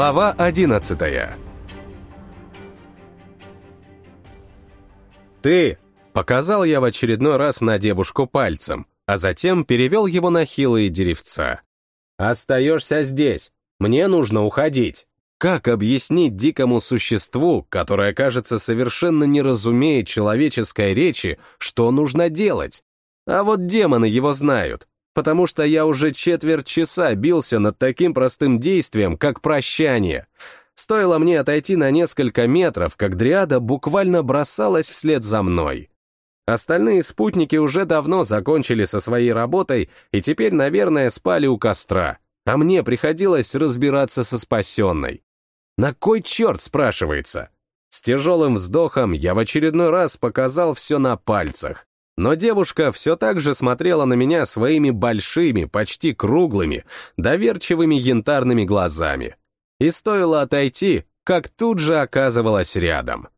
Глава одиннадцатая «Ты!» — показал я в очередной раз на девушку пальцем, а затем перевел его на хилые деревца. «Остаешься здесь. Мне нужно уходить». Как объяснить дикому существу, которое, кажется, совершенно не разумеет человеческой речи, что нужно делать? А вот демоны его знают, потому что я уже четверть часа бился над таким простым действием, как прощание. Стоило мне отойти на несколько метров, как Дриада буквально бросалась вслед за мной. Остальные спутники уже давно закончили со своей работой и теперь, наверное, спали у костра, а мне приходилось разбираться со спасенной. На кой черт, спрашивается? С тяжелым вздохом я в очередной раз показал все на пальцах. Но девушка все так же смотрела на меня своими большими, почти круглыми, доверчивыми янтарными глазами. И стоило отойти, как тут же оказывалась рядом.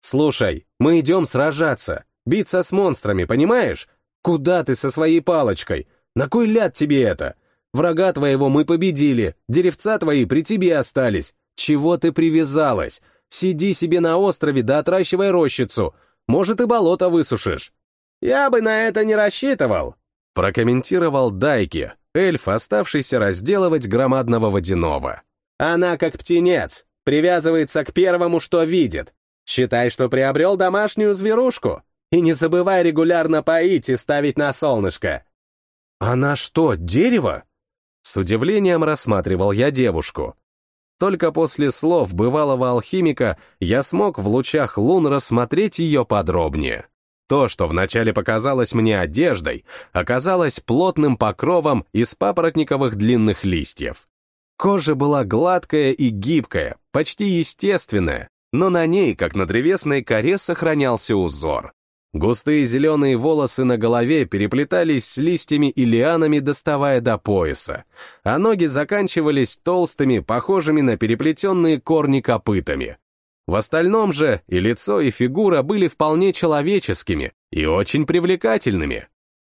«Слушай, мы идем сражаться, биться с монстрами, понимаешь? Куда ты со своей палочкой? На кой ляд тебе это? Врага твоего мы победили, деревца твои при тебе остались. Чего ты привязалась? Сиди себе на острове да отращивай рощицу. Может, и болото высушишь. Я бы на это не рассчитывал, прокомментировал Дайки, эльф, оставшийся разделывать громадного водяного. Она как птенец, привязывается к первому, что видит. Считай, что приобрел домашнюю зверушку. И не забывай регулярно поить и ставить на солнышко. Она что, дерево? С удивлением рассматривал я девушку. Только после слов бывалого алхимика я смог в лучах лун рассмотреть ее подробнее. То, что вначале показалось мне одеждой, оказалось плотным покровом из папоротниковых длинных листьев. Кожа была гладкая и гибкая, почти естественная, но на ней, как на древесной коре, сохранялся узор. Густые зеленые волосы на голове переплетались с листьями и лианами, доставая до пояса, а ноги заканчивались толстыми, похожими на переплетенные корни копытами. В остальном же и лицо, и фигура были вполне человеческими и очень привлекательными.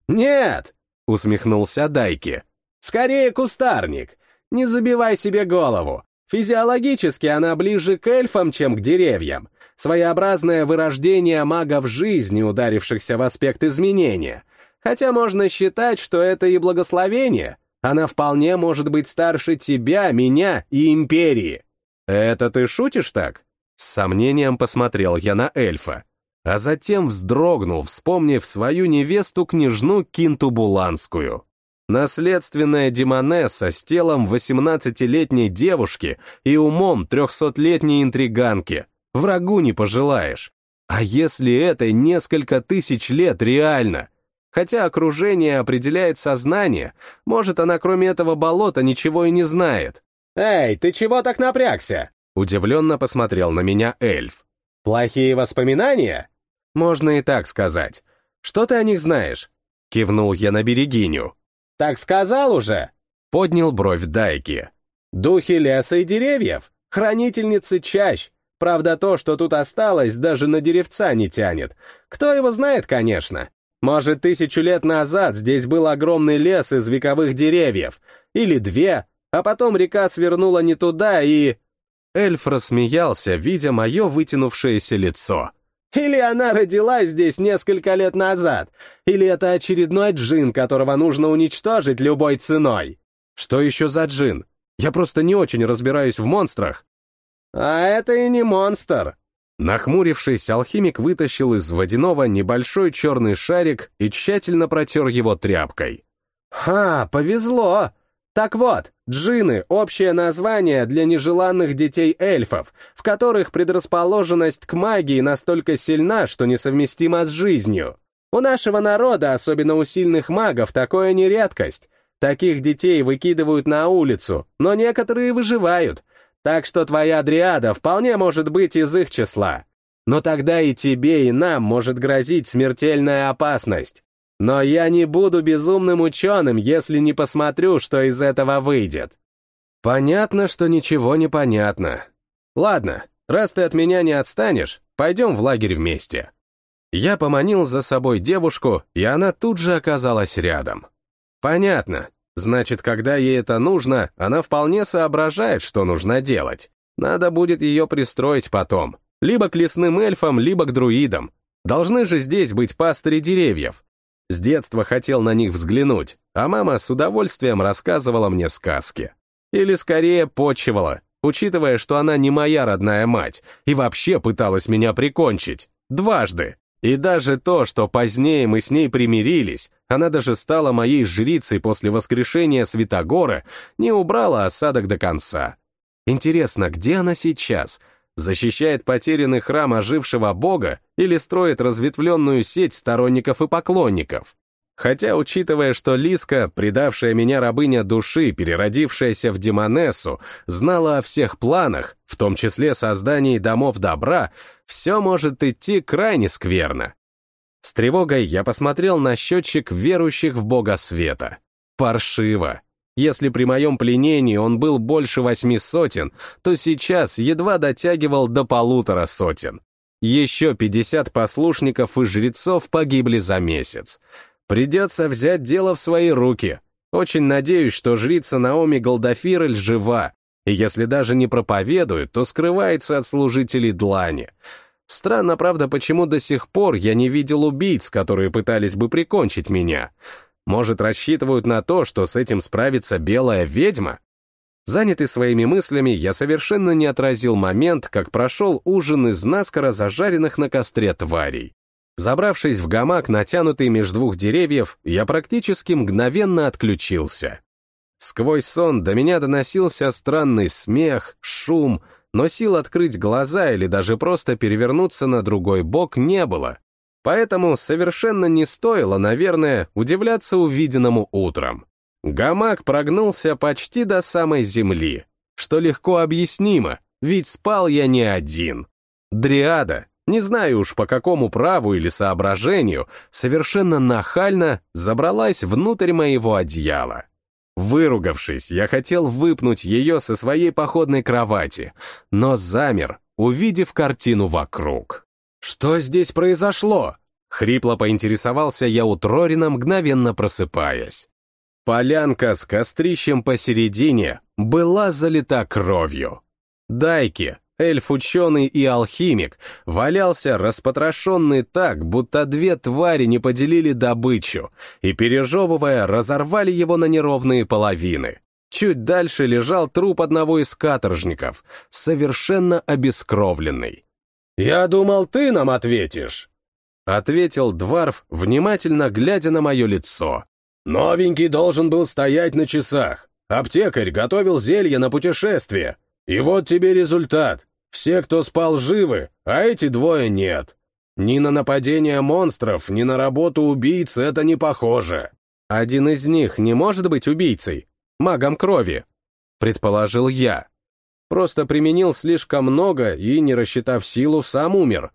«Нет!» — усмехнулся Дайки. «Скорее кустарник! Не забивай себе голову! Физиологически она ближе к эльфам, чем к деревьям своеобразное вырождение магов жизни, ударившихся в аспект изменения. Хотя можно считать, что это и благословение. Она вполне может быть старше тебя, меня и империи. Это ты шутишь так? С сомнением посмотрел я на эльфа, а затем вздрогнул, вспомнив свою невесту-княжну Кинту Буланскую. Наследственная демонесса с телом 18-летней девушки и умом 300-летней интриганки — Врагу не пожелаешь. А если это несколько тысяч лет реально? Хотя окружение определяет сознание, может, она кроме этого болота ничего и не знает. «Эй, ты чего так напрягся?» Удивленно посмотрел на меня эльф. «Плохие воспоминания?» «Можно и так сказать. Что ты о них знаешь?» Кивнул я на берегиню. «Так сказал уже?» Поднял бровь Дайки. «Духи леса и деревьев, хранительницы чащ, Правда, то, что тут осталось, даже на деревца не тянет. Кто его знает, конечно. Может, тысячу лет назад здесь был огромный лес из вековых деревьев. Или две, а потом река свернула не туда и... Эльф рассмеялся, видя мое вытянувшееся лицо. Или она родилась здесь несколько лет назад, или это очередной джин, которого нужно уничтожить любой ценой. Что еще за джин? Я просто не очень разбираюсь в монстрах. «А это и не монстр!» Нахмурившись, алхимик вытащил из водяного небольшой черный шарик и тщательно протер его тряпкой. «Ха, повезло! Так вот, джины — общее название для нежеланных детей эльфов, в которых предрасположенность к магии настолько сильна, что несовместима с жизнью. У нашего народа, особенно у сильных магов, такое не редкость. Таких детей выкидывают на улицу, но некоторые выживают, так что твоя дриада вполне может быть из их числа. Но тогда и тебе, и нам может грозить смертельная опасность. Но я не буду безумным ученым, если не посмотрю, что из этого выйдет. Понятно, что ничего не понятно. Ладно, раз ты от меня не отстанешь, пойдем в лагерь вместе. Я поманил за собой девушку, и она тут же оказалась рядом. Понятно, Значит, когда ей это нужно, она вполне соображает, что нужно делать. Надо будет ее пристроить потом. Либо к лесным эльфам, либо к друидам. Должны же здесь быть пастыри деревьев. С детства хотел на них взглянуть, а мама с удовольствием рассказывала мне сказки. Или скорее почивала, учитывая, что она не моя родная мать и вообще пыталась меня прикончить. Дважды. И даже то, что позднее мы с ней примирились, она даже стала моей жрицей после воскрешения Святогора, не убрала осадок до конца. Интересно, где она сейчас? Защищает потерянный храм ожившего бога или строит разветвленную сеть сторонников и поклонников? Хотя, учитывая, что Лиска, предавшая меня рабыня души, переродившаяся в демонессу, знала о всех планах, в том числе создании домов добра, все может идти крайне скверно. С тревогой я посмотрел на счетчик верующих в бога света. Паршиво. Если при моем пленении он был больше восьми сотен, то сейчас едва дотягивал до полутора сотен. Еще пятьдесят послушников и жрецов погибли за месяц. Придется взять дело в свои руки. Очень надеюсь, что жрица Наоми Голдафирль жива, и если даже не проповедует, то скрывается от служителей длани. Странно, правда, почему до сих пор я не видел убийц, которые пытались бы прикончить меня. Может, рассчитывают на то, что с этим справится белая ведьма? Занятый своими мыслями, я совершенно не отразил момент, как прошел ужин из наскоро зажаренных на костре тварей. Забравшись в гамак, натянутый между двух деревьев, я практически мгновенно отключился. Сквозь сон до меня доносился странный смех, шум, но сил открыть глаза или даже просто перевернуться на другой бок не было. Поэтому совершенно не стоило, наверное, удивляться увиденному утром. Гамак прогнулся почти до самой земли, что легко объяснимо, ведь спал я не один. Дриада, не знаю уж по какому праву или соображению, совершенно нахально забралась внутрь моего одеяла. Выругавшись, я хотел выпнуть ее со своей походной кровати, но замер, увидев картину вокруг. «Что здесь произошло?» — хрипло поинтересовался я у Трорина, мгновенно просыпаясь. Полянка с кострищем посередине была залита кровью. Дайки, эльф-ученый и алхимик, валялся распотрошенный так, будто две твари не поделили добычу, и, пережевывая, разорвали его на неровные половины. Чуть дальше лежал труп одного из каторжников, совершенно обескровленный. «Я думал, ты нам ответишь», — ответил Дварф, внимательно глядя на мое лицо. «Новенький должен был стоять на часах. Аптекарь готовил зелье на путешествие. И вот тебе результат. Все, кто спал, живы, а эти двое нет. Ни на нападение монстров, ни на работу убийц это не похоже. Один из них не может быть убийцей, магом крови, предположил я. Просто применил слишком много и, не рассчитав силу, сам умер.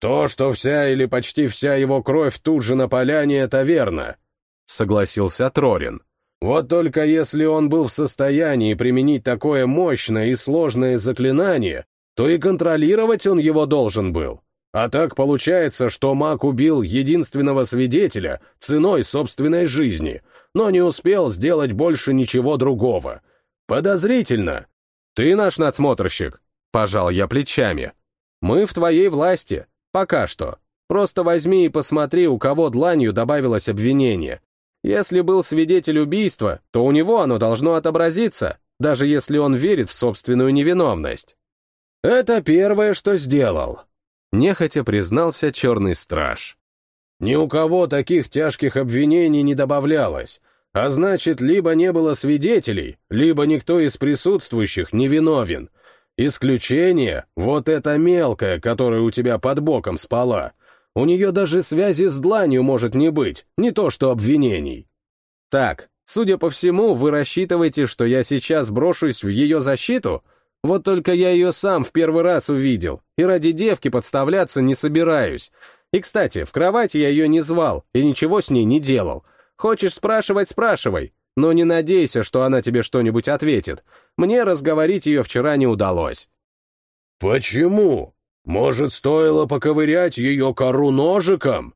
То, что вся или почти вся его кровь тут же на поляне, это верно, согласился Трорин. Вот только если он был в состоянии применить такое мощное и сложное заклинание, то и контролировать он его должен был. А так получается, что маг убил единственного свидетеля ценой собственной жизни, но не успел сделать больше ничего другого. Подозрительно. Ты наш надсмотрщик, пожал я плечами. Мы в твоей власти, пока что. Просто возьми и посмотри, у кого дланью добавилось обвинение. Если был свидетель убийства, то у него оно должно отобразиться, даже если он верит в собственную невиновность. «Это первое, что сделал», — нехотя признался черный страж. «Ни у кого таких тяжких обвинений не добавлялось, а значит, либо не было свидетелей, либо никто из присутствующих не виновен. Исключение — вот эта мелкая, которая у тебя под боком спала — у нее даже связи с дланью может не быть, не то что обвинений. Так, судя по всему, вы рассчитываете, что я сейчас брошусь в ее защиту? Вот только я ее сам в первый раз увидел, и ради девки подставляться не собираюсь. И, кстати, в кровати я ее не звал и ничего с ней не делал. Хочешь спрашивать — спрашивай, но не надейся, что она тебе что-нибудь ответит. Мне разговорить ее вчера не удалось. «Почему?» Может, стоило поковырять ее кору ножиком?»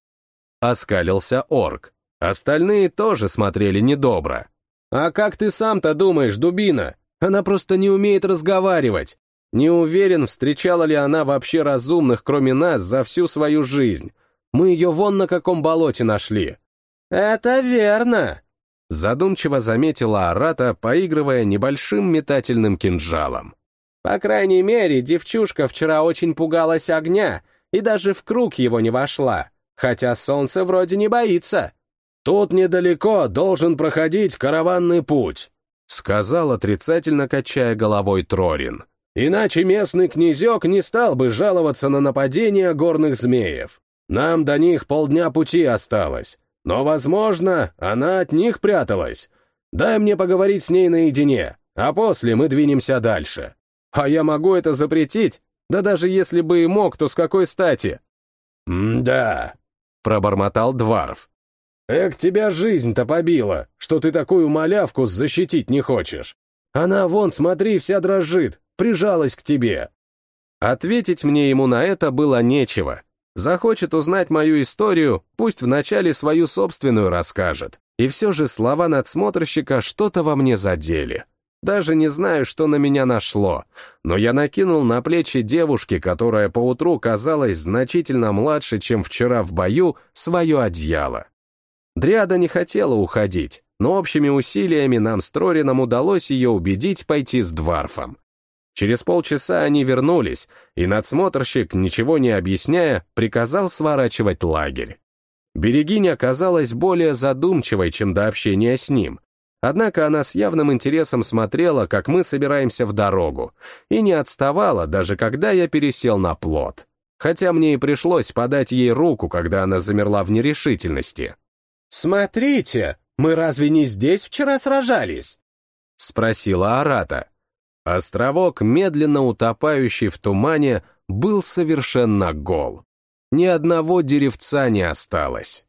Оскалился орк. Остальные тоже смотрели недобро. А как ты сам-то думаешь, дубина? Она просто не умеет разговаривать. Не уверен, встречала ли она вообще разумных, кроме нас, за всю свою жизнь. Мы ее вон на каком болоте нашли. Это верно, задумчиво заметила Арата, поигрывая небольшим метательным кинжалом. По крайней мере, девчушка вчера очень пугалась огня и даже в круг его не вошла, хотя солнце вроде не боится. Тут недалеко должен проходить караванный путь, сказал отрицательно, качая головой Трорин. Иначе местный князек не стал бы жаловаться на нападение горных змеев. Нам до них полдня пути осталось, но, возможно, она от них пряталась. Дай мне поговорить с ней наедине, а после мы двинемся дальше. А я могу это запретить? Да даже если бы и мог, то с какой стати? «Да», — пробормотал Дварф. «Эк, тебя жизнь-то побила, что ты такую малявку защитить не хочешь. Она, вон, смотри, вся дрожит, прижалась к тебе». Ответить мне ему на это было нечего. Захочет узнать мою историю, пусть вначале свою собственную расскажет. И все же слова надсмотрщика что-то во мне задели. Даже не знаю, что на меня нашло, но я накинул на плечи девушки, которая поутру казалась значительно младше, чем вчера в бою, свое одеяло. Дриада не хотела уходить, но общими усилиями нам с Трорином удалось ее убедить пойти с Дварфом. Через полчаса они вернулись, и надсмотрщик, ничего не объясняя, приказал сворачивать лагерь. Берегиня оказалась более задумчивой, чем до общения с ним, Однако она с явным интересом смотрела, как мы собираемся в дорогу, и не отставала, даже когда я пересел на плот. Хотя мне и пришлось подать ей руку, когда она замерла в нерешительности. «Смотрите, мы разве не здесь вчера сражались?» — спросила Арата. Островок, медленно утопающий в тумане, был совершенно гол. Ни одного деревца не осталось.